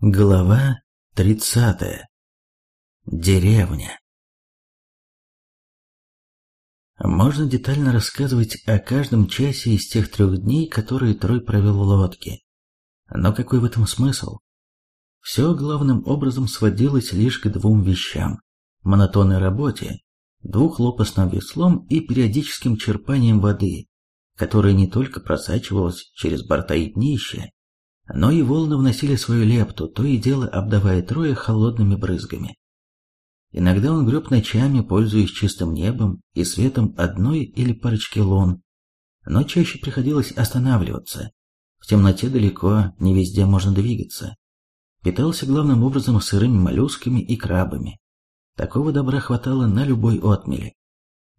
Глава 30. Деревня. Можно детально рассказывать о каждом часе из тех трех дней, которые Трой провел в лодке. Но какой в этом смысл? Все главным образом сводилось лишь к двум вещам. Монотонной работе, двухлопастным веслом и периодическим черпанием воды, которая не только просачивалась через борта и днища, но и волны вносили свою лепту, то и дело обдавая Троя холодными брызгами. Иногда он греб ночами, пользуясь чистым небом и светом одной или парочки лун, но чаще приходилось останавливаться. В темноте далеко, не везде можно двигаться. Питался главным образом сырыми моллюсками и крабами. Такого добра хватало на любой отмеле.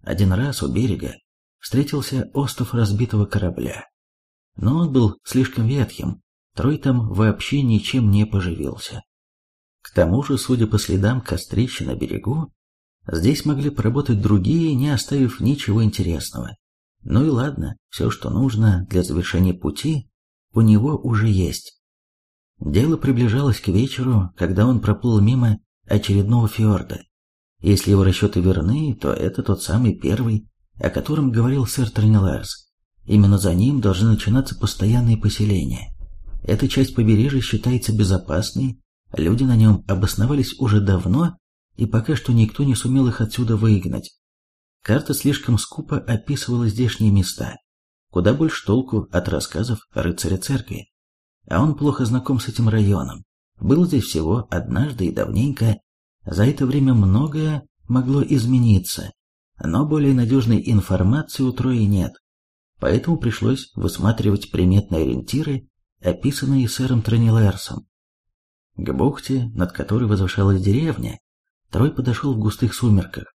Один раз у берега встретился остров разбитого корабля. Но он был слишком ветхим, Трой там вообще ничем не поживился. К тому же, судя по следам кострища на берегу, здесь могли поработать другие, не оставив ничего интересного. Ну и ладно, все, что нужно для завершения пути, у него уже есть. Дело приближалось к вечеру, когда он проплыл мимо очередного фьорда. Если его расчеты верны, то это тот самый первый, о котором говорил сэр Тренеларс. Именно за ним должны начинаться постоянные поселения. Эта часть побережья считается безопасной, люди на нем обосновались уже давно, и пока что никто не сумел их отсюда выгнать. Карта слишком скупо описывала здешние места, куда больше толку от рассказов рыцаря церкви. А он плохо знаком с этим районом. Был здесь всего однажды и давненько. За это время многое могло измениться, но более надежной информации у Трои нет. Поэтому пришлось высматривать приметные ориентиры описанные сэром Тронилерсом. К бухте, над которой возвышалась деревня, Трой подошел в густых сумерках.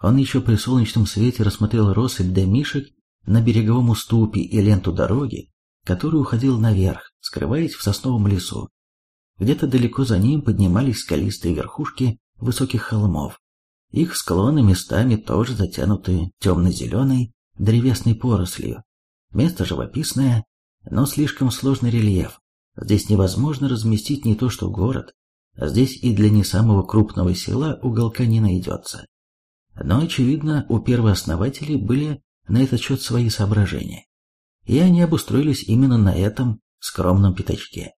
Он еще при солнечном свете рассмотрел россыпь домишек на береговом уступе и ленту дороги, которая уходила наверх, скрываясь в сосновом лесу. Где-то далеко за ним поднимались скалистые верхушки высоких холмов. Их склоны местами тоже затянуты темно-зеленой древесной порослью. Место живописное, но слишком сложный рельеф. Здесь невозможно разместить не то что город, а здесь и для не самого крупного села уголка не найдется. Но, очевидно, у первооснователей были на этот счет свои соображения. И они обустроились именно на этом скромном пятачке.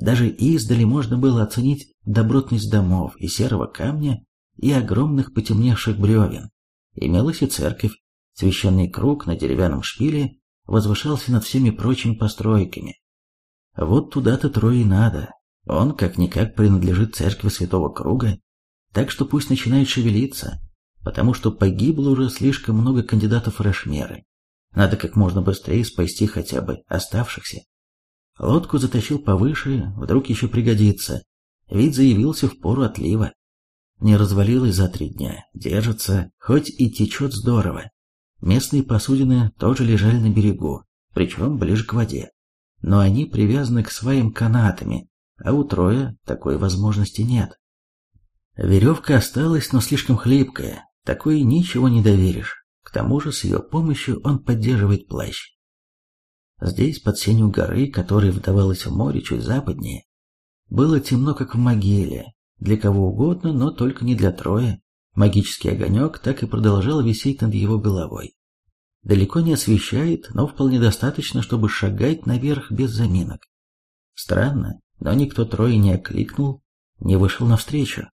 Даже издали можно было оценить добротность домов и серого камня, и огромных потемневших бревен. Имелась и церковь, священный круг на деревянном шпиле возвышался над всеми прочими постройками. Вот туда-то трое и надо. Он как-никак принадлежит церкви Святого Круга, так что пусть начинает шевелиться, потому что погибло уже слишком много кандидатов в Рашмеры. Надо как можно быстрее спасти хотя бы оставшихся. Лодку затащил повыше, вдруг еще пригодится. Вид заявился в пору отлива. Не развалилась за три дня, держится, хоть и течет здорово. Местные посудины тоже лежали на берегу, причем ближе к воде. Но они привязаны к своим канатами, а у Троя такой возможности нет. Веревка осталась, но слишком хлипкая, такой ничего не доверишь. К тому же с ее помощью он поддерживает плащ. Здесь, под сенью горы, которая вдавалась в море чуть западнее, было темно, как в могиле, для кого угодно, но только не для Троя. Магический огонек так и продолжал висеть над его головой. Далеко не освещает, но вполне достаточно, чтобы шагать наверх без заминок. Странно, но никто трое не окликнул, не вышел навстречу.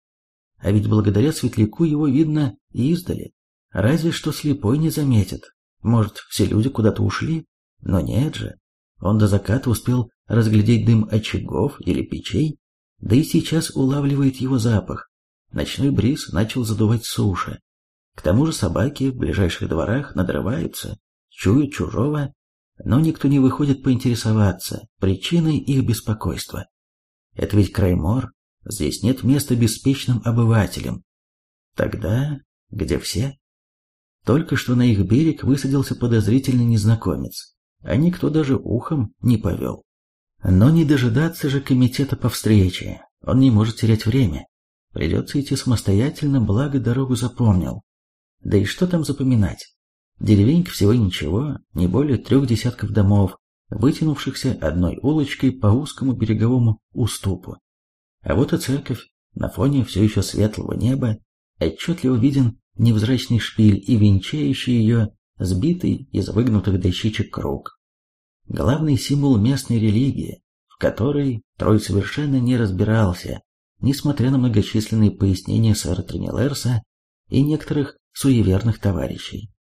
А ведь благодаря светляку его видно и издали. Разве что слепой не заметит. Может, все люди куда-то ушли? Но нет же. Он до заката успел разглядеть дым очагов или печей, да и сейчас улавливает его запах. Ночной бриз начал задувать суши. К тому же собаки в ближайших дворах надрываются, чуют чужого, но никто не выходит поинтересоваться причиной их беспокойства. Это ведь Краймор, здесь нет места беспечным обывателям. Тогда где все? Только что на их берег высадился подозрительный незнакомец, а никто даже ухом не повел. Но не дожидаться же комитета по встрече, он не может терять время. Придется идти самостоятельно, благо дорогу запомнил. Да и что там запоминать? Деревенька всего ничего, не более трех десятков домов, вытянувшихся одной улочкой по узкому береговому уступу. А вот и церковь. На фоне все еще светлого неба отчетливо виден невзрачный шпиль и венчающий ее сбитый из выгнутых дощечек круг. Главный символ местной религии, в которой Трой совершенно не разбирался, несмотря на многочисленные пояснения сэра Тринелерса и некоторых суеверных товарищей.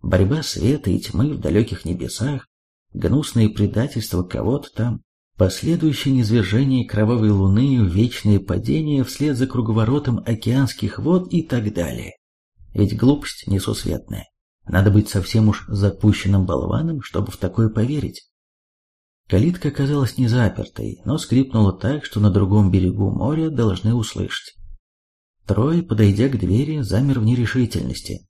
Борьба света и тьмы в далеких небесах, гнусные предательства кого-то там, последующее низвержение кровавой луны, вечное падение вслед за круговоротом океанских вод и так далее. Ведь глупость несусветная. Надо быть совсем уж запущенным болваном, чтобы в такое поверить. Калитка оказалась не запертой, но скрипнула так, что на другом берегу моря должны услышать. Трой, подойдя к двери, замер в нерешительности.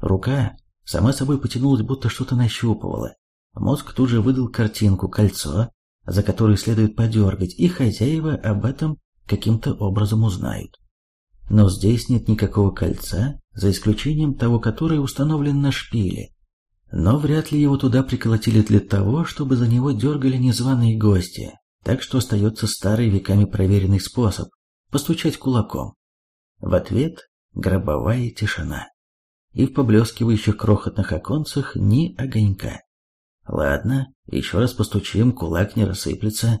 Рука сама собой потянулась, будто что-то нащупывала. Мозг тут же выдал картинку, кольцо, за которое следует подергать, и хозяева об этом каким-то образом узнают. Но здесь нет никакого кольца, за исключением того, которое установлено на шпиле. Но вряд ли его туда приколотили для того, чтобы за него дергали незваные гости, так что остается старый веками проверенный способ – постучать кулаком. В ответ – гробовая тишина. И в поблескивающих крохотных оконцах ни огонька. Ладно, еще раз постучим, кулак не рассыплется.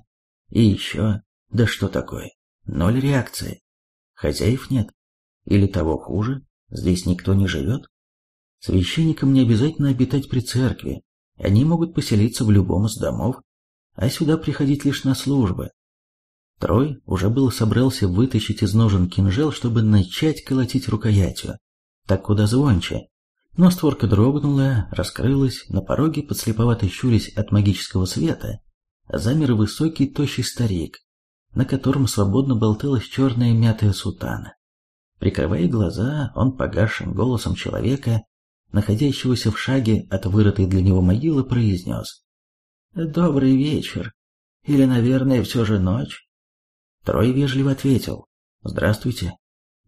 И еще, да что такое, ноль реакции. Хозяев нет. Или того хуже, здесь никто не живет. Священникам не обязательно обитать при церкви, они могут поселиться в любом из домов, а сюда приходить лишь на службы. Трой уже был собрался вытащить из ножен кинжал, чтобы начать колотить рукоятью, так куда звонче. Но створка дрогнула, раскрылась, на пороге, подслеповато щурясь от магического света, замер высокий тощий старик, на котором свободно болталась черная мятая сутана. Прикрывая глаза, он погасшим голосом человека находящегося в шаге от вырытой для него могилы, произнес. «Добрый вечер. Или, наверное, все же ночь?» Трой вежливо ответил. «Здравствуйте.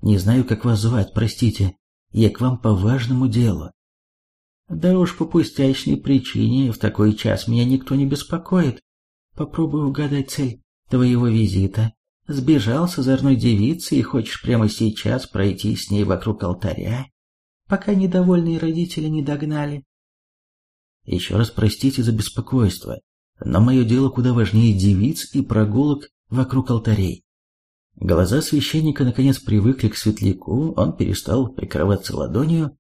Не знаю, как вас звать, простите. Я к вам по важному делу». «Да уж по пустячной причине в такой час меня никто не беспокоит. Попробую угадать цель твоего визита. Сбежал с озорной девицей и хочешь прямо сейчас пройти с ней вокруг алтаря пока недовольные родители не догнали. Еще раз простите за беспокойство, но мое дело куда важнее девиц и прогулок вокруг алтарей. Глаза священника наконец привыкли к светляку, он перестал прикрываться ладонью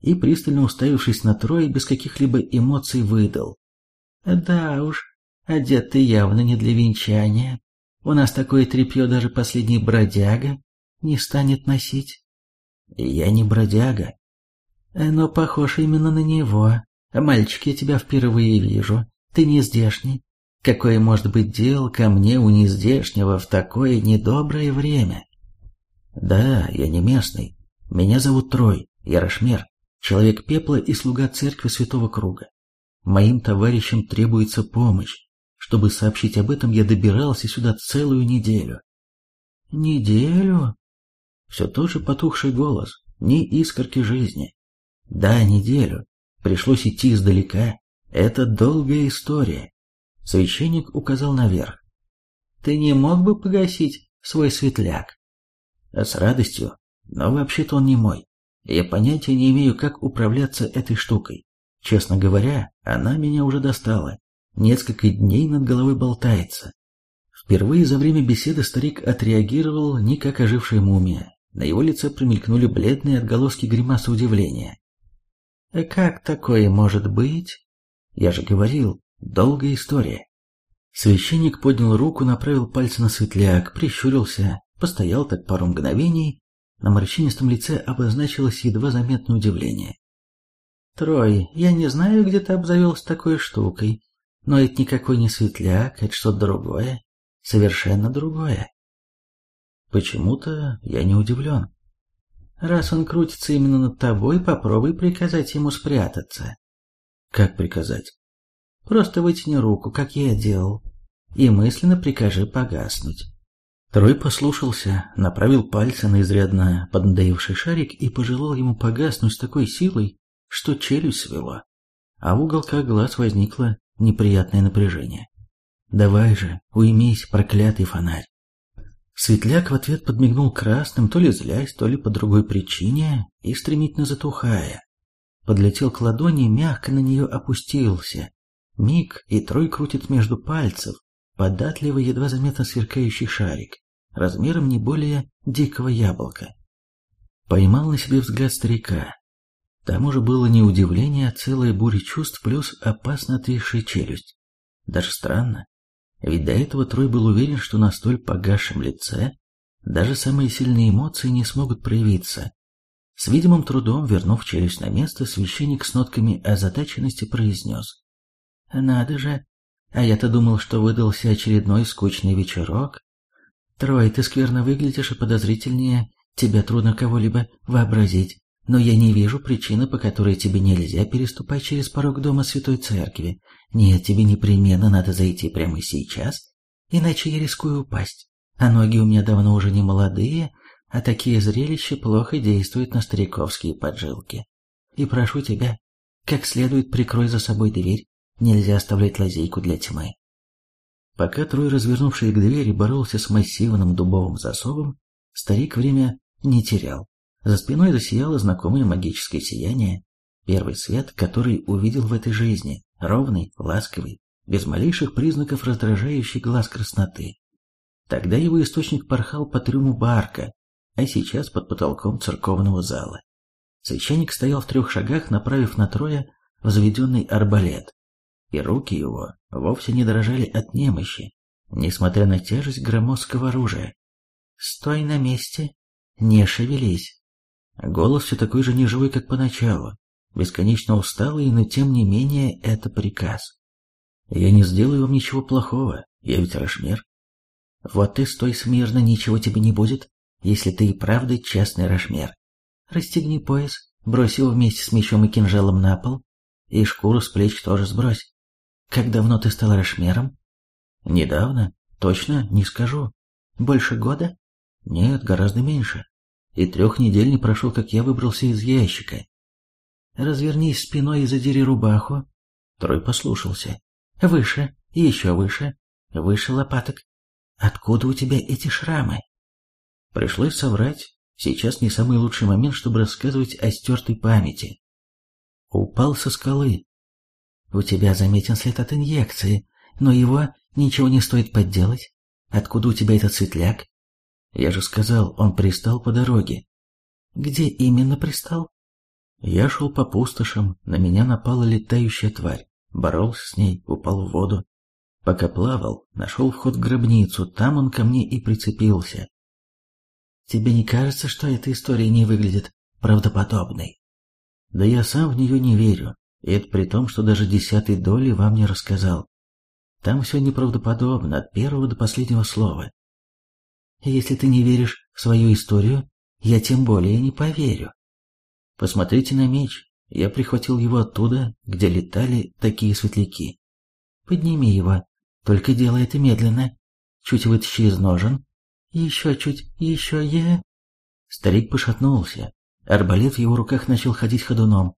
и, пристально уставившись на Троя, без каких-либо эмоций выдал. «Да уж, одет ты явно не для венчания. У нас такое тряпье даже последний бродяга не станет носить». «Я не бродяга», но похож именно на него. Мальчик, я тебя впервые вижу. Ты не здешний. Какое может быть дело ко мне у нездешнего в такое недоброе время? Да, я не местный. Меня зовут Трой, я Рашмер, человек пепла и слуга церкви Святого Круга. Моим товарищам требуется помощь. Чтобы сообщить об этом, я добирался сюда целую неделю. Неделю? Все тот же потухший голос, ни искорки жизни. Да, неделю. Пришлось идти издалека. Это долгая история. Священник указал наверх. Ты не мог бы погасить свой светляк? С радостью, но вообще-то он не мой. Я понятия не имею, как управляться этой штукой. Честно говоря, она меня уже достала. Несколько дней над головой болтается. Впервые за время беседы старик отреагировал не как ожившая мумия. На его лице промелькнули бледные отголоски гримасы удивления. Как такое может быть? Я же говорил, долгая история. Священник поднял руку, направил пальцы на светляк, прищурился, постоял так пару мгновений, на морщинистом лице обозначилось едва заметное удивление. «Трой, я не знаю, где ты обзавелся такой штукой, но это никакой не светляк, это что-то другое, совершенно другое». Почему-то я не удивлен. Раз он крутится именно над тобой, попробуй приказать ему спрятаться. Как приказать? Просто вытяни руку, как я делал, и мысленно прикажи погаснуть. Трой послушался, направил пальцы на изрядно поднадоевший шарик и пожелал ему погаснуть с такой силой, что челюсть свело, а в уголках глаз возникло неприятное напряжение. «Давай же, уймись, проклятый фонарь!» Светляк в ответ подмигнул красным, то ли злясь, то ли по другой причине, и стремительно затухая. Подлетел к ладони, мягко на нее опустился. Миг, и трой крутит между пальцев, податливый, едва заметно сверкающий шарик, размером не более дикого яблока. Поймал на себе взгляд старика. Там уже было не удивление, а целая буря чувств плюс опасно отвисшая челюсть. Даже странно, ведь до этого Трой был уверен, что на столь погасшем лице даже самые сильные эмоции не смогут проявиться. С видимым трудом, вернув челюсть на место, священник с нотками озадаченности произнес. «Надо же! А я-то думал, что выдался очередной скучный вечерок. Трой, ты скверно выглядишь и подозрительнее, тебя трудно кого-либо вообразить, но я не вижу причины, по которой тебе нельзя переступать через порог дома Святой Церкви. Нет, тебе непременно надо зайти прямо сейчас, иначе я рискую упасть. А ноги у меня давно уже не молодые, а такие зрелища плохо действуют на стариковские поджилки. И прошу тебя, как следует прикрой за собой дверь, нельзя оставлять лазейку для тьмы. Пока Трой, развернувший к двери, боролся с массивным дубовым засовом, старик время не терял. За спиной засияло знакомое магическое сияние, первый свет, который увидел в этой жизни, ровный, ласковый, без малейших признаков раздражающей глаз красноты. Тогда его источник порхал по трюму барка, а сейчас под потолком церковного зала. Священник стоял в трех шагах, направив на Троя взведенный арбалет, и руки его вовсе не дрожали от немощи, несмотря на тяжесть громоздкого оружия. «Стой на месте, не шевелись!» Голос все такой же неживой, как поначалу, бесконечно усталый, но тем не менее это приказ. «Я не сделаю вам ничего плохого, я ведь Рашмир». «Вот ты стой смирно, ничего тебе не будет, если ты и правда честный Рашмер. Расстегни пояс, брось его вместе с мечом и кинжалом на пол, и шкуру с плеч тоже сбрось. Как давно ты стал Рашмером? Недавно, точно не скажу. Больше года? Нет, гораздо меньше. И трех недель не прошло, как я выбрался из ящика. Развернись спиной и задери рубаху. Трой послушался. Выше, еще выше, выше лопаток. Откуда у тебя эти шрамы? Пришлось соврать. Сейчас не самый лучший момент, чтобы рассказывать о стертой памяти. Упал со скалы. У тебя заметен след от инъекции, но его ничего не стоит подделать. Откуда у тебя этот светляк? Я же сказал, он пристал по дороге. Где именно пристал? Я шел по пустошам, на меня напала летающая тварь. Боролся с ней, упал в воду. Пока плавал, нашел вход в гробницу, там он ко мне и прицепился. Тебе не кажется, что эта история не выглядит правдоподобной? Да я сам в нее не верю, и это при том, что даже десятой доли вам не рассказал. Там все неправдоподобно, от первого до последнего слова. Если ты не веришь в свою историю, я тем более не поверю. Посмотрите на меч. Я прихватил его оттуда, где летали такие светляки. Подними его, только делай это медленно. Чуть вытащи из ножен, еще чуть, еще я...» Старик пошатнулся. Арбалет в его руках начал ходить ходуном.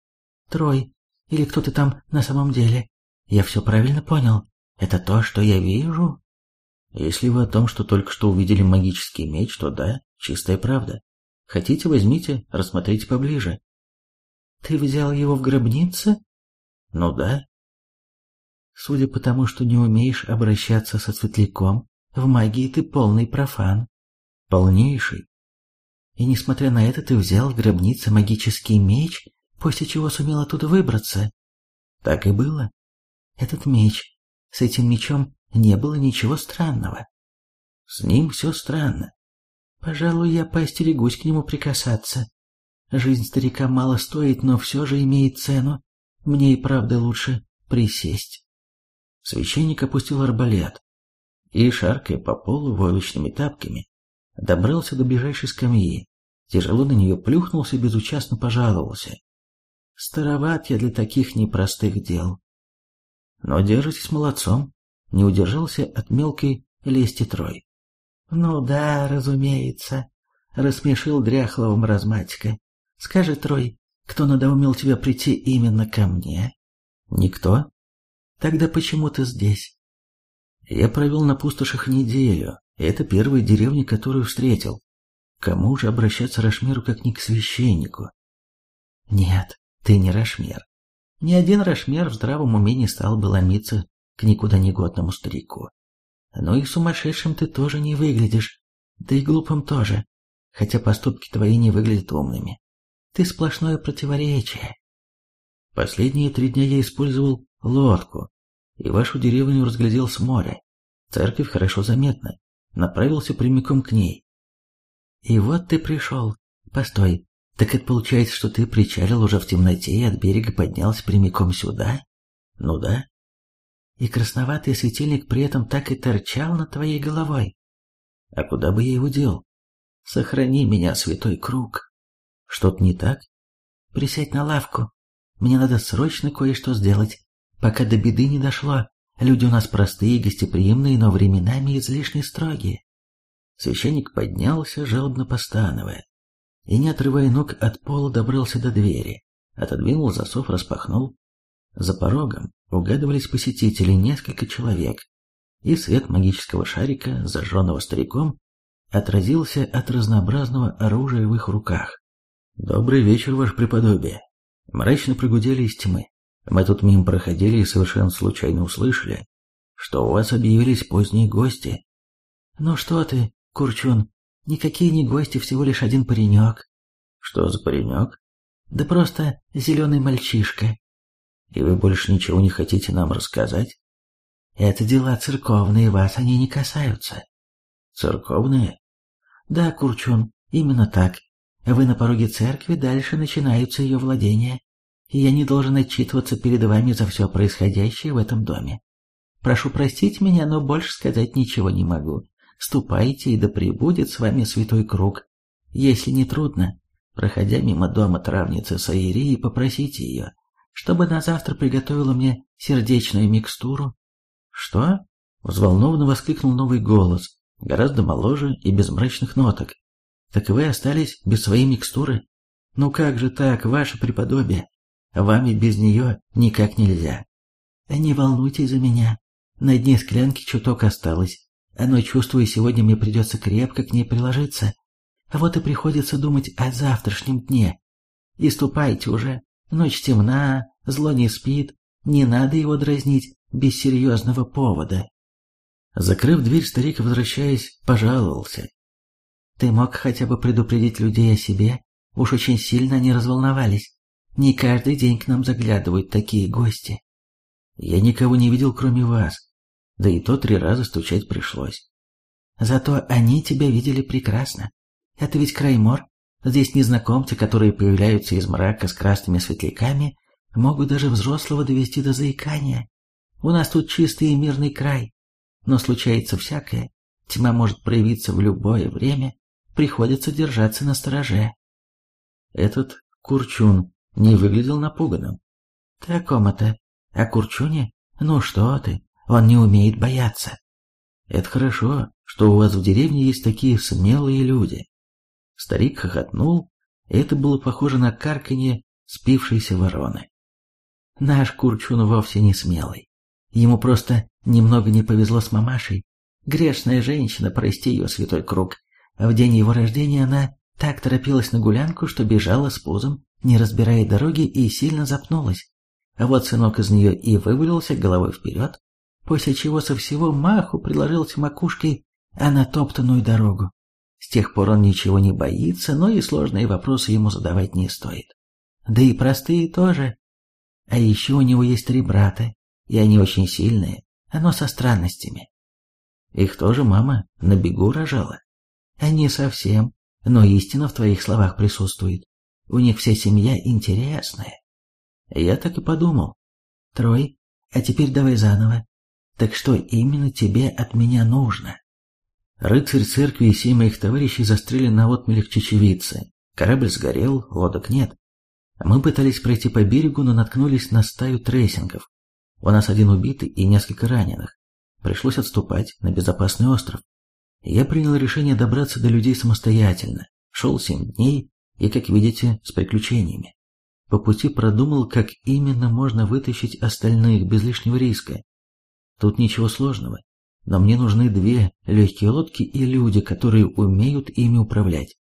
«Трой, или кто ты там на самом деле? Я все правильно понял? Это то, что я вижу?» «Если вы о том, что только что увидели магический меч, то да, чистая правда. Хотите, возьмите, рассмотрите поближе». «Ты взял его в гробнице?» «Ну да». «Судя по тому, что не умеешь обращаться со светляком, в магии ты полный профан. Полнейший. И несмотря на это, ты взял в гробнице магический меч, после чего сумел оттуда выбраться. Так и было. Этот меч. С этим мечом не было ничего странного. С ним все странно. Пожалуй, я поостерегусь к нему прикасаться. Жизнь старика мало стоит, но все же имеет цену. Мне и правда лучше присесть. Священник опустил арбалет, и, шаркая по полу войлочными тапками, добрался до ближайшей скамьи, тяжело на нее плюхнулся и безучастно пожаловался. Староват я для таких непростых дел. Но держитесь молодцом, не удержался от мелкой лести Трой. Ну да, разумеется, рассмешил дряхлого маразматика. Скажи, Трой, кто надоумел тебя прийти именно ко мне? Никто? Тогда почему ты здесь? Я провел на пустошах неделю, Это первая деревня, которую встретил. Кому же обращаться Рашмиру, как не к священнику? Нет, ты не Рашмир. Ни один Рашмир в здравом уме не стал бы ломиться к никуда негодному старику. Но и сумасшедшим ты тоже не выглядишь, да и глупым тоже, хотя поступки твои не выглядят умными. Ты сплошное противоречие. Последние три дня я использовал лодку, и вашу деревню разглядел с моря. Церковь хорошо заметна. Направился прямиком к ней. И вот ты пришел. Постой, так это получается, что ты причалил уже в темноте и от берега поднялся прямиком сюда? Ну да. И красноватый светильник при этом так и торчал над твоей головой. А куда бы я его дел? Сохрани меня, святой круг. Что-то не так? Присядь на лавку. Мне надо срочно кое-что сделать, пока до беды не дошло. Люди у нас простые, гостеприимные, но временами излишне строгие. Священник поднялся, жалобно постановая, и, не отрывая ног от пола, добрался до двери, отодвинул засов, распахнул. За порогом угадывались посетители, несколько человек, и свет магического шарика, зажженного стариком, отразился от разнообразного оружия в их руках. «Добрый вечер, ваше преподобие!» Мрачно прогудели из тьмы. Мы тут мимо проходили и совершенно случайно услышали, что у вас объявились поздние гости. Ну что ты, Курчун, никакие не гости, всего лишь один паренек. Что за паренек? Да просто зеленый мальчишка. И вы больше ничего не хотите нам рассказать? Это дела церковные, вас они не касаются. Церковные? Да, Курчун, именно так. Вы на пороге церкви, дальше начинаются ее владения и я не должен отчитываться перед вами за все происходящее в этом доме. Прошу простить меня, но больше сказать ничего не могу. Ступайте, и да пребудет с вами святой круг. Если не трудно, проходя мимо дома травницы Саирии, попросите ее, чтобы на завтра приготовила мне сердечную микстуру. Что? Взволнованно воскликнул новый голос, гораздо моложе и без мрачных ноток. Так вы остались без своей микстуры? Ну как же так, ваше преподобие? Вами без нее никак нельзя. Не волнуйтесь за меня. На дне склянки чуток осталось, но чувствую, сегодня мне придется крепко к ней приложиться. А вот и приходится думать о завтрашнем дне. И ступайте уже. Ночь темна, зло не спит, не надо его дразнить без серьезного повода. Закрыв дверь, старик, возвращаясь, пожаловался. Ты мог хотя бы предупредить людей о себе? Уж очень сильно они разволновались. Не каждый день к нам заглядывают такие гости. Я никого не видел, кроме вас. Да и то три раза стучать пришлось. Зато они тебя видели прекрасно. Это ведь Краймор. Здесь незнакомцы, которые появляются из мрака с красными светляками, могут даже взрослого довести до заикания. У нас тут чистый и мирный край. Но случается всякое. Тьма может проявиться в любое время. Приходится держаться на стороже. Этот Курчун не выглядел напуганным. «Ты о ком это? О Курчуне? Ну что ты, он не умеет бояться». «Это хорошо, что у вас в деревне есть такие смелые люди». Старик хохотнул, и это было похоже на карканье спившейся вороны. «Наш Курчун вовсе не смелый. Ему просто немного не повезло с мамашей. Грешная женщина, прости ее, святой круг. В день его рождения она так торопилась на гулянку, что бежала с пузом не разбирая дороги, и сильно запнулась. А вот сынок из нее и вывалился головой вперед, после чего со всего маху приложился макушкой а на топтанную дорогу. С тех пор он ничего не боится, но и сложные вопросы ему задавать не стоит. Да и простые тоже. А еще у него есть три брата, и они очень сильные, но со странностями. Их тоже мама на бегу рожала. А не совсем, но истина в твоих словах присутствует. У них вся семья интересная. Я так и подумал. Трой, а теперь давай заново. Так что именно тебе от меня нужно? Рыцарь церкви и семь моих товарищей застряли на отмелях чечевицы. Корабль сгорел, лодок нет. Мы пытались пройти по берегу, но наткнулись на стаю трессингов. У нас один убитый и несколько раненых. Пришлось отступать на безопасный остров. Я принял решение добраться до людей самостоятельно. Шел семь дней, и, как видите, с приключениями. По пути продумал, как именно можно вытащить остальных без лишнего риска. Тут ничего сложного. Но мне нужны две легкие лодки и люди, которые умеют ими управлять.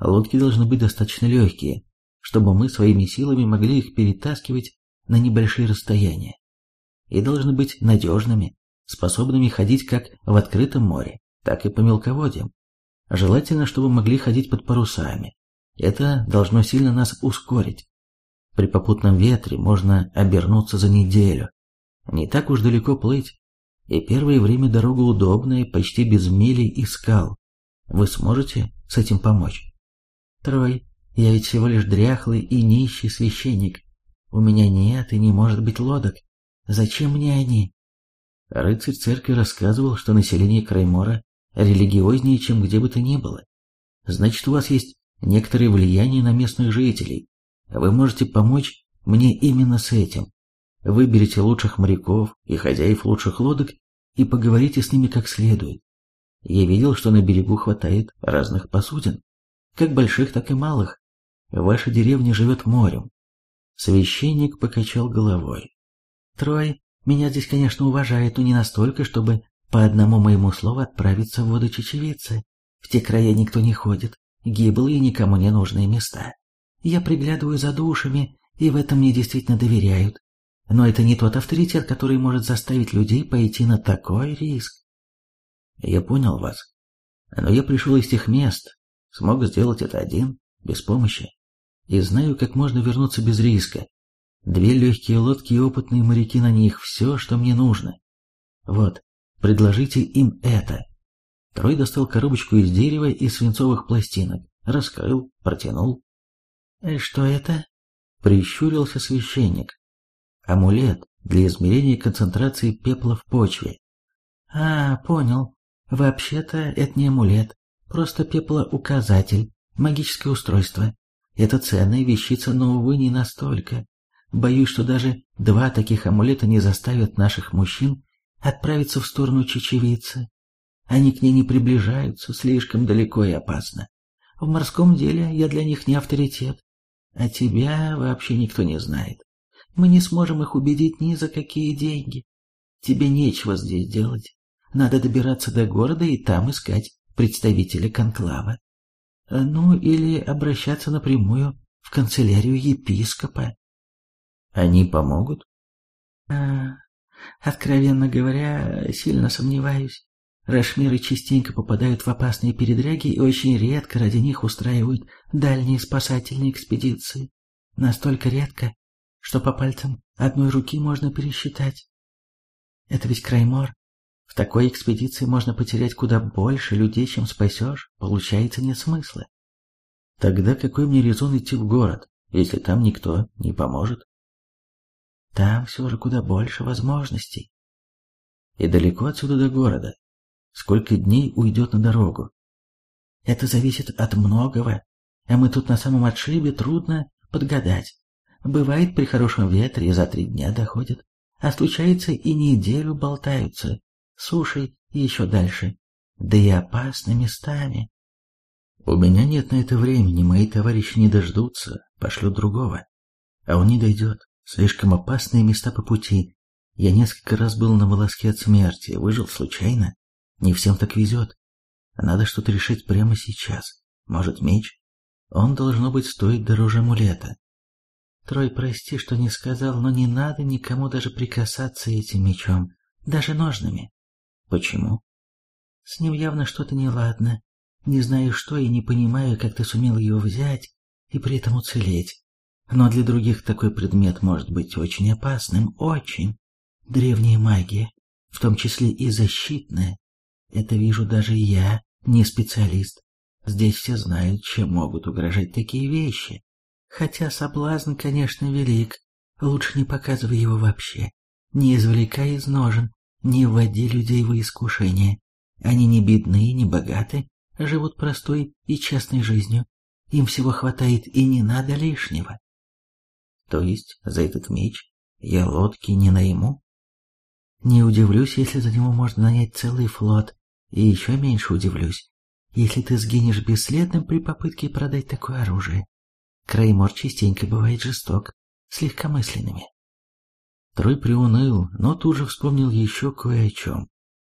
Лодки должны быть достаточно легкие, чтобы мы своими силами могли их перетаскивать на небольшие расстояния. И должны быть надежными, способными ходить как в открытом море, так и по мелководьям. Желательно, чтобы могли ходить под парусами. Это должно сильно нас ускорить. При попутном ветре можно обернуться за неделю. Не так уж далеко плыть. И первое время дорога удобная, почти без мили и скал. Вы сможете с этим помочь? Трой, я ведь всего лишь дряхлый и нищий священник. У меня нет и не может быть лодок. Зачем мне они? Рыцарь церкви рассказывал, что население Краймора религиознее, чем где бы то ни было. Значит, у вас есть некоторое влияние на местных жителей. Вы можете помочь мне именно с этим. Выберите лучших моряков и хозяев лучших лодок и поговорите с ними как следует. Я видел, что на берегу хватает разных посудин, как больших, так и малых. Ваша деревня живет морем. Священник покачал головой. Трой, меня здесь, конечно, уважают, но не настолько, чтобы по одному моему слову отправиться в воду чечевицы. В те края никто не ходит, гиблые никому не нужные места. Я приглядываю за душами, и в этом мне действительно доверяют. Но это не тот авторитет, который может заставить людей пойти на такой риск. Я понял вас. Но я пришел из тех мест, смог сделать это один, без помощи. И знаю, как можно вернуться без риска. Две легкие лодки и опытные моряки на них, все, что мне нужно. Вот, предложите им это. Трой достал коробочку из дерева и свинцовых пластинок, раскрыл, протянул. «Э, «Что это?» — прищурился священник. «Амулет для измерения концентрации пепла в почве». «А, понял. Вообще-то это не амулет, просто пеплоуказатель, магическое устройство. Это ценная вещица, но, увы, не настолько. Боюсь, что даже два таких амулета не заставят наших мужчин отправиться в сторону чечевицы. Они к ней не приближаются, слишком далеко и опасно. В морском деле я для них не авторитет. А тебя вообще никто не знает. Мы не сможем их убедить ни за какие деньги. Тебе нечего здесь делать. Надо добираться до города и там искать представителя конклава. Ну, или обращаться напрямую в канцелярию епископа. Они помогут? А, откровенно говоря, сильно сомневаюсь. Рашмиры частенько попадают в опасные передряги и очень редко ради них устраивают дальние спасательные экспедиции. Настолько редко, что по пальцам одной руки можно пересчитать. Это ведь Краймор. В такой экспедиции можно потерять куда больше людей, чем спасешь. Получается, нет смысла. Тогда какой мне резон идти в город, если там никто не поможет? Там все же куда больше возможностей. И далеко отсюда до города. Сколько дней уйдет на дорогу? Это зависит от многого, а мы тут на самом отшибе трудно подгадать. Бывает при хорошем ветре за три дня доходят, а случается и неделю болтаются, сушей и еще дальше, да и опасны местами. У меня нет на это времени, мои товарищи не дождутся, пошлют другого. А он не дойдет. Слишком опасные места по пути. Я несколько раз был на волоске от смерти, выжил случайно. Не всем так везет. Надо что-то решить прямо сейчас. Может, меч? Он, должно быть, стоит дороже амулета. Трой, прости, что не сказал, но не надо никому даже прикасаться этим мечом, даже ножными. Почему? С ним явно что-то неладно. Не знаю что и не понимаю, как ты сумел его взять и при этом уцелеть. Но для других такой предмет может быть очень опасным, очень. Древняя магия, в том числе и защитная. Это вижу даже я, не специалист. Здесь все знают, чем могут угрожать такие вещи. Хотя соблазн, конечно, велик. Лучше не показывай его вообще. Не извлекай из ножен, не вводи людей в искушение. Они не бедны, не богаты, живут простой и честной жизнью. Им всего хватает и не надо лишнего. То есть за этот меч я лодки не найму? Не удивлюсь, если за него можно нанять целый флот, и еще меньше удивлюсь, если ты сгинешь бесследным при попытке продать такое оружие. Креймор частенько бывает жесток, с легкомысленными. Трой приуныл, но тут же вспомнил еще кое о чем.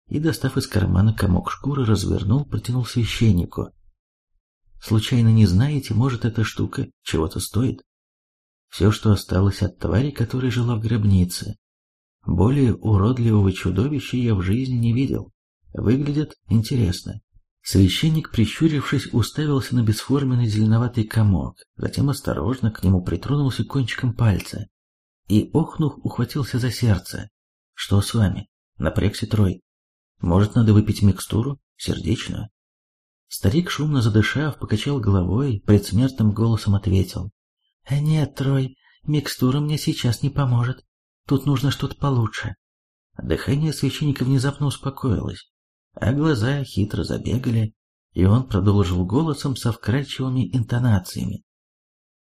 и, достав из кармана комок шкуры, развернул, протянул священнику. Случайно не знаете, может, эта штука чего-то стоит? Все, что осталось от твари, которая жила в гробнице. Более уродливого чудовища я в жизни не видел. Выглядит интересно. Священник, прищурившись, уставился на бесформенный зеленоватый комок, затем осторожно к нему притронулся кончиком пальца и, охнув, ухватился за сердце. «Что с вами?» — напрягся Трой. «Может, надо выпить микстуру? Сердечную?» Старик, шумно задышав, покачал головой, предсмертным голосом ответил. «А нет, Трой, микстура мне сейчас не поможет. Тут нужно что-то получше». Дыхание священника внезапно успокоилось, а глаза хитро забегали, и он продолжил голосом со вкрадчивыми интонациями.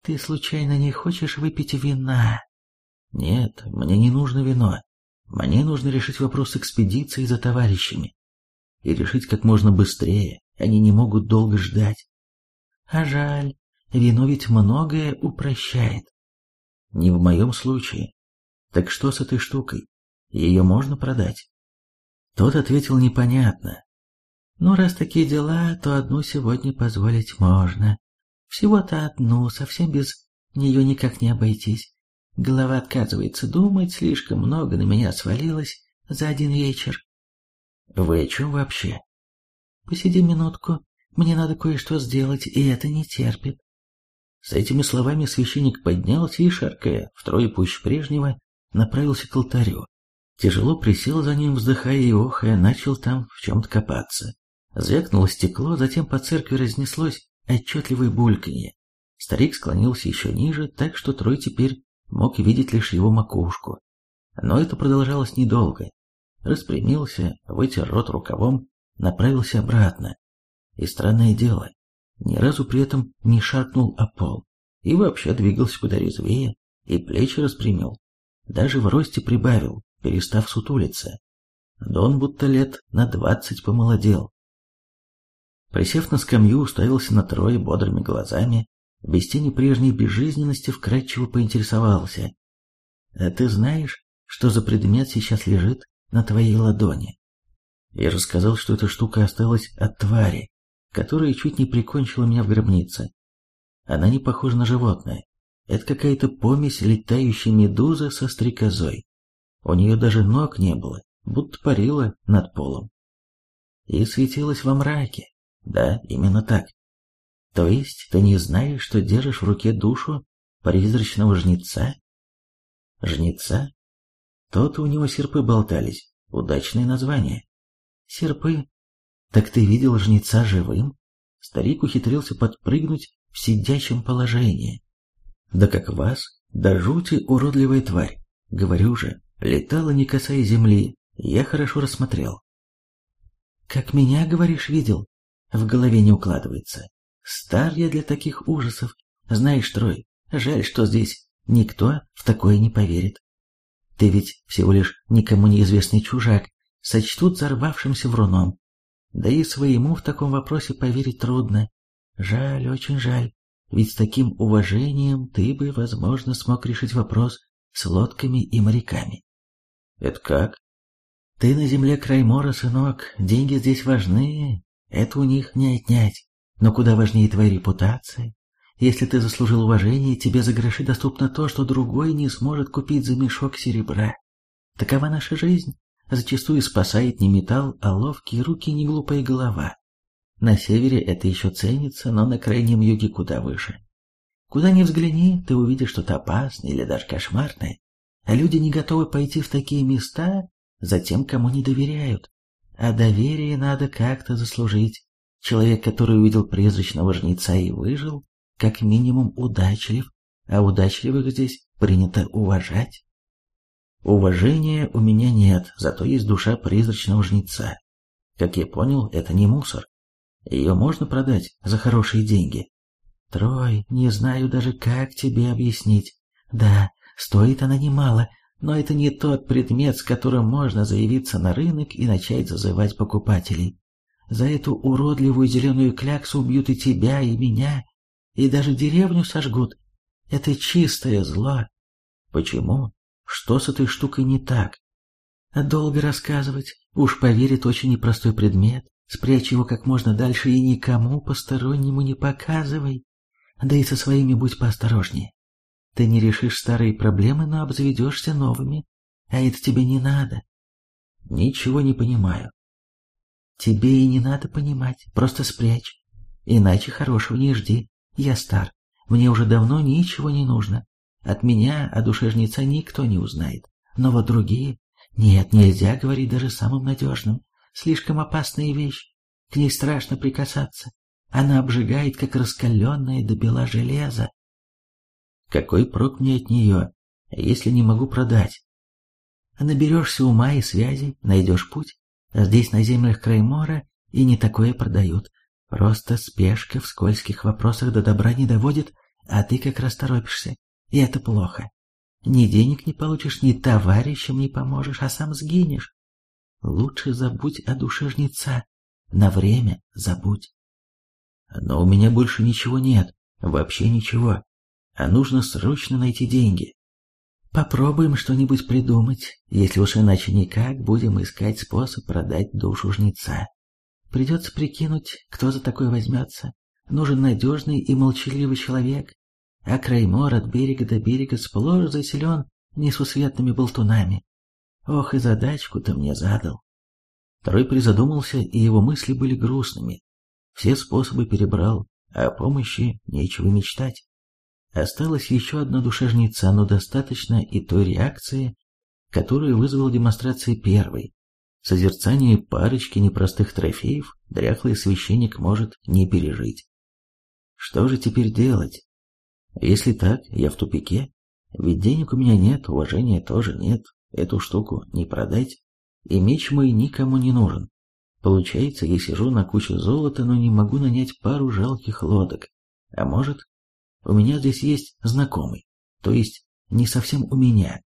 «Ты случайно не хочешь выпить вина?» «Нет, мне не нужно вино. Мне нужно решить вопрос экспедиции за товарищами. И решить как можно быстрее, они не могут долго ждать. А жаль, вино ведь многое упрощает. Не в моем случае. Так что с этой штукой? Ее можно продать? Тот ответил непонятно. Ну, раз такие дела, то одну сегодня позволить можно. Всего-то одну, совсем без нее никак не обойтись. Голова отказывается думать, слишком много на меня свалилось за один вечер. Вы о чем вообще? Посиди минутку, мне надо кое-что сделать, и это не терпит. С этими словами священник поднялся и, шаркая втрое пуще прежнего, направился к алтарю. Тяжело присел за ним, вздыхая и охая, начал там в чем-то копаться. Звякнуло стекло, затем по церкви разнеслось отчетливое бульканье. Старик склонился еще ниже, так что Трой теперь мог видеть лишь его макушку. Но это продолжалось недолго. Распрямился, вытер рот рукавом, направился обратно. И странное дело, ни разу при этом не шаркнул о пол. И вообще двигался куда резвее, и плечи распрямил. Даже в росте прибавил, перестав сутулиться. Дон будто лет на двадцать помолодел. Присев на скамью, уставился на трое бодрыми глазами, без тени прежней безжизненности вкрадчиво поинтересовался. «А ты знаешь, что за предмет сейчас лежит на твоей ладони?» Я же сказал, что эта штука осталась от твари, которая чуть не прикончила меня в гробнице. Она не похожа на животное. Это какая-то помесь летающей медузы со стрекозой. У нее даже ног не было, будто парила над полом. И светилась во мраке. Да, именно так. То есть ты не знаешь, что держишь в руке душу призрачного жнеца? Жнеца? То-то у него серпы болтались. Удачное название. Серпы? Так ты видел жнеца живым? Старик ухитрился подпрыгнуть в сидячем положении. Да как вас, да жути уродливая тварь. Говорю же, летала не касаясь земли, я хорошо рассмотрел. Как меня, говоришь, видел? В голове не укладывается. Стар я для таких ужасов. Знаешь, Трой, жаль, что здесь никто в такое не поверит. Ты ведь всего лишь никому неизвестный чужак, сочтут взорвавшимся вруном. Да и своему в таком вопросе поверить трудно. Жаль, очень жаль, ведь с таким уважением ты бы, возможно, смог решить вопрос с лодками и моряками. Это как? Ты на земле край мора, сынок, деньги здесь важны, это у них не отнять. Но куда важнее твоя репутация. Если ты заслужил уважение, тебе за гроши доступно то, что другой не сможет купить за мешок серебра. Такова наша жизнь. Зачастую спасает не металл, а ловкие руки и не глупая голова. На севере это еще ценится, но на крайнем юге куда выше. Куда ни взгляни, ты увидишь что-то опасное или даже кошмарное. Люди не готовы пойти в такие места за тем, кому не доверяют. А доверие надо как-то заслужить. Человек, который увидел призрачного жнеца и выжил, как минимум удачлив, а удачливых здесь принято уважать. Уважения у меня нет, зато есть душа призрачного жнеца. Как я понял, это не мусор. Ее можно продать за хорошие деньги. Трой, не знаю даже, как тебе объяснить. Да, стоит она немало, но это не тот предмет, с которым можно заявиться на рынок и начать зазывать покупателей. За эту уродливую зеленую кляксу убьют и тебя, и меня, и даже деревню сожгут. Это чистое зло. Почему? Что с этой штукой не так? Долго рассказывать. Уж поверит очень непростой предмет. Спрячь его как можно дальше и никому постороннему не показывай. Да и со своими будь поосторожнее. Ты не решишь старые проблемы, но обзаведешься новыми. А это тебе не надо. Ничего не понимаю. Тебе и не надо понимать, просто спрячь. Иначе хорошего не жди. Я стар, мне уже давно ничего не нужно. От меня, о душе жнеца, никто не узнает. Но вот другие... Нет, нельзя говорить даже самым надежным. Слишком опасная вещь. К ней страшно прикасаться. Она обжигает, как раскаленное до бела железо. Какой прок мне от нее, если не могу продать? Наберешься ума и связей, найдешь путь. Здесь, на землях Краймора, и не такое продают. Просто спешка в скользких вопросах до добра не доводит, а ты как раз торопишься. И это плохо. Ни денег не получишь, ни товарищам не поможешь, а сам сгинешь. Лучше забудь о душе жнеца. На время забудь. Но у меня больше ничего нет, вообще ничего. А нужно срочно найти деньги. Попробуем что-нибудь придумать. Если уж иначе никак, будем искать способ продать душу жнеца. Придется прикинуть, кто за такое возьмется. Нужен надежный и молчаливый человек. А Краймор от берега до берега сплошь заселен несусветными болтунами. Ох, и задачку ты мне задал. Второй призадумался, и его мысли были грустными. Все способы перебрал, а о помощи нечего мечтать. Осталась еще одна душа жнеца, но достаточно и той реакции, которую вызвала демонстрация первой. Созерцание парочки непростых трофеев дряхлый священник может не пережить. Что же теперь делать? Если так, я в тупике. Ведь денег у меня нет, уважения тоже нет. Эту штуку не продать. И меч мой никому не нужен. Получается, я сижу на куче золота, но не могу нанять пару жалких лодок. А может, у меня здесь есть знакомый. То есть, не совсем у меня.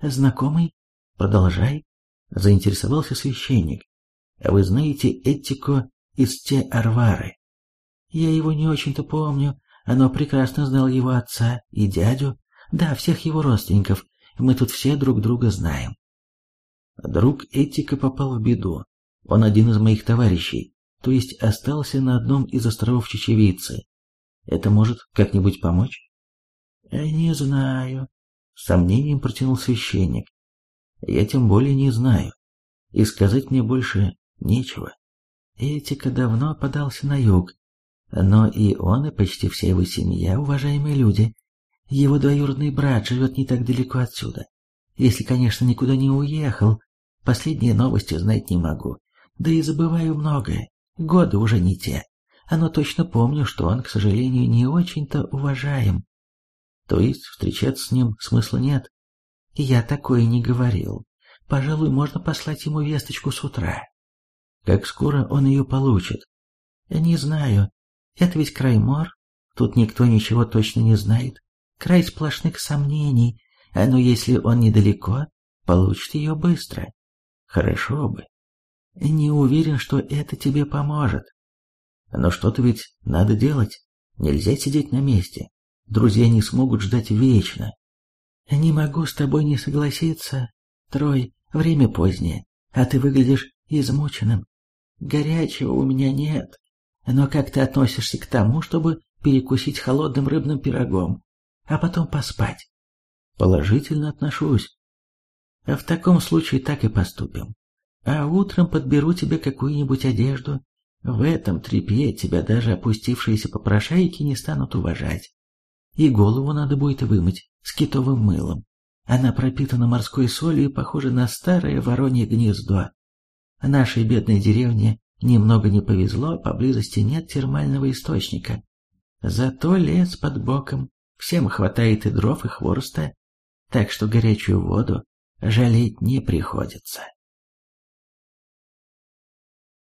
Знакомый? Продолжай. Заинтересовался священник. Вы знаете Этико из Те Арвары? Я его не очень-то помню, но прекрасно знал его отца и дядю. Да, всех его родственников. Мы тут все друг друга знаем. Друг Этика попал в беду. Он один из моих товарищей, то есть остался на одном из островов Чечевицы. Это может как-нибудь помочь? Не знаю. С сомнением протянул священник. Я тем более не знаю. И сказать мне больше нечего. Этика давно подался на юг, но и он, и почти вся его семья уважаемые люди. Его двоюродный брат живет не так далеко отсюда. Если, конечно, никуда не уехал. Последние новости знать не могу. Да и забываю многое. Годы уже не те. Но точно помню, что он, к сожалению, не очень-то уважаем. То есть встречаться с ним смысла нет. Я такое не говорил. Пожалуй, можно послать ему весточку с утра. Как скоро он ее получит? Не знаю. Это ведь Краймор. Тут никто ничего точно не знает. Край сплошных сомнений. Но если он недалеко, получит ее быстро. Хорошо бы. Не уверен, что это тебе поможет. Но что-то ведь надо делать. Нельзя сидеть на месте. Друзья не смогут ждать вечно. Не могу с тобой не согласиться. Трой, время позднее, а ты выглядишь измученным. Горячего у меня нет. Но как ты относишься к тому, чтобы перекусить холодным рыбным пирогом, а потом поспать? Положительно отношусь. А в таком случае так и поступим. А утром подберу тебе какую-нибудь одежду. В этом трепе тебя даже опустившиеся попрошайки не станут уважать. И голову надо будет вымыть с китовым мылом. Она пропитана морской солью и похожа на старое воронье гнездо. Нашей бедной деревне немного не повезло, поблизости нет термального источника. Зато лес под боком, всем хватает и дров, и хвороста, так что горячую воду жалеть не приходится.